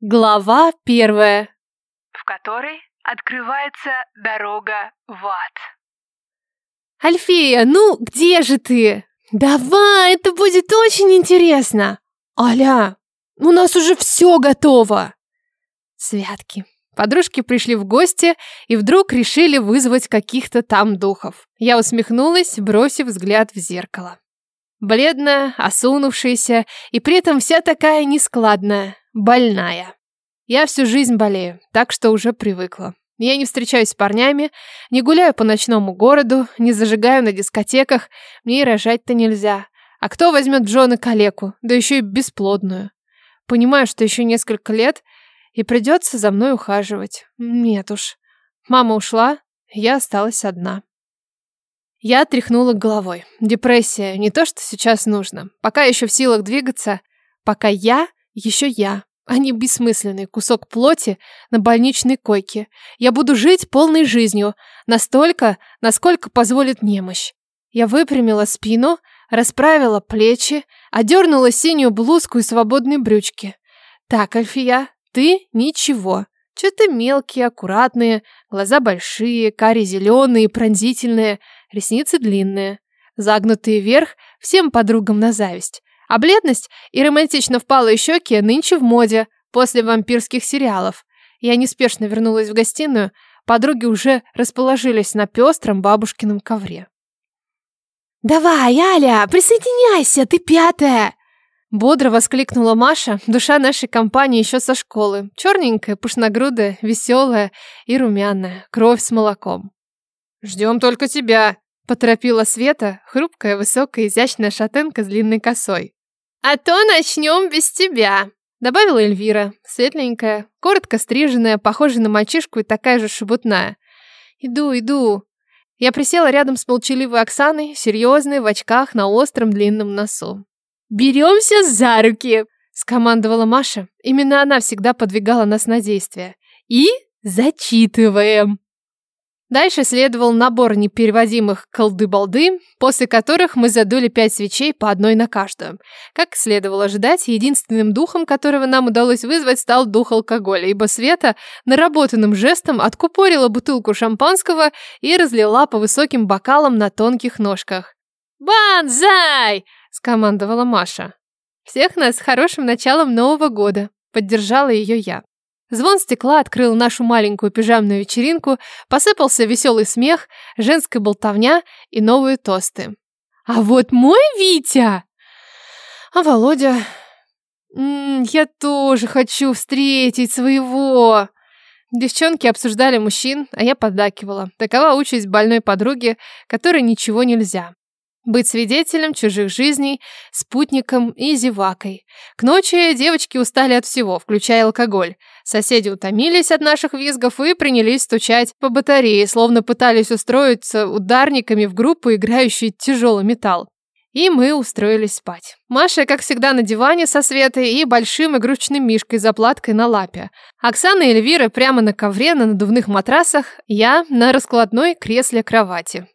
Глава первая. в которой открывается дорога в ад. Альфея, ну где же ты? Давай, это будет очень интересно. Аля, у нас уже все готово. Святки. Подружки пришли в гости и вдруг решили вызвать каких-то там духов. Я усмехнулась, бросив взгляд в зеркало. Бледная, осунувшаяся и при этом вся такая нескладная, больная. Я всю жизнь болею, так что уже привыкла. Я не встречаюсь с парнями, не гуляю по ночному городу, не зажигаю на дискотеках, мне и рожать-то нельзя. А кто возьмет Джона калеку, да еще и бесплодную? Понимаю, что еще несколько лет, и придется за мной ухаживать. Нет уж. Мама ушла, я осталась одна. Я тряхнула головой. Депрессия не то, что сейчас нужно. Пока еще в силах двигаться, пока я еще я, а не бессмысленный кусок плоти на больничной койке. Я буду жить полной жизнью, настолько, насколько позволит немощь. Я выпрямила спину, расправила плечи, одернула синюю блузку и свободные брючки. Так, Альфия, ты ничего. Что-то мелкие, аккуратные, глаза большие, кари зеленые, пронзительные, ресницы длинные, загнутые вверх всем подругам на зависть. А бледность и романтично впалые щеки нынче в моде, после вампирских сериалов. Я неспешно вернулась в гостиную, подруги уже расположились на пестром бабушкином ковре. «Давай, Аля, присоединяйся, ты пятая!» Бодро воскликнула Маша, душа нашей компании еще со школы. Черненькая, пушногрудая, веселая и румяная, кровь с молоком. «Ждем только тебя», — поторопила Света, хрупкая, высокая, изящная шатенка с длинной косой. «А то начнем без тебя», — добавила Эльвира, светленькая, коротко стриженная, похожая на мальчишку и такая же шебутная. «Иду, иду». Я присела рядом с молчаливой Оксаной, серьезной, в очках, на остром длинном носу. «Беремся за руки!» – скомандовала Маша. Именно она всегда подвигала нас на действие. «И зачитываем!» Дальше следовал набор непереводимых колды-балды, после которых мы задули пять свечей по одной на каждую. Как следовало ожидать, единственным духом, которого нам удалось вызвать, стал дух алкоголя, ибо Света наработанным жестом откупорила бутылку шампанского и разлила по высоким бокалам на тонких ножках. «Банзай!» – скомандовала Маша. «Всех нас с хорошим началом Нового года!» – поддержала ее я. Звон стекла открыл нашу маленькую пижамную вечеринку, посыпался веселый смех, женская болтовня и новые тосты. «А вот мой Витя!» «А Володя...» «Я тоже хочу встретить своего!» Девчонки обсуждали мужчин, а я поддакивала. Такова участь больной подруги, которой ничего нельзя. Быть свидетелем чужих жизней, спутником и зевакой. К ночи девочки устали от всего, включая алкоголь. Соседи утомились от наших визгов и принялись стучать по батарее, словно пытались устроиться ударниками в группу, играющую тяжелый металл. И мы устроились спать. Маша, как всегда, на диване со Светой и большим игрушечным мишкой заплаткой на лапе. Оксана и Эльвира прямо на ковре на надувных матрасах, я на раскладной кресле кровати.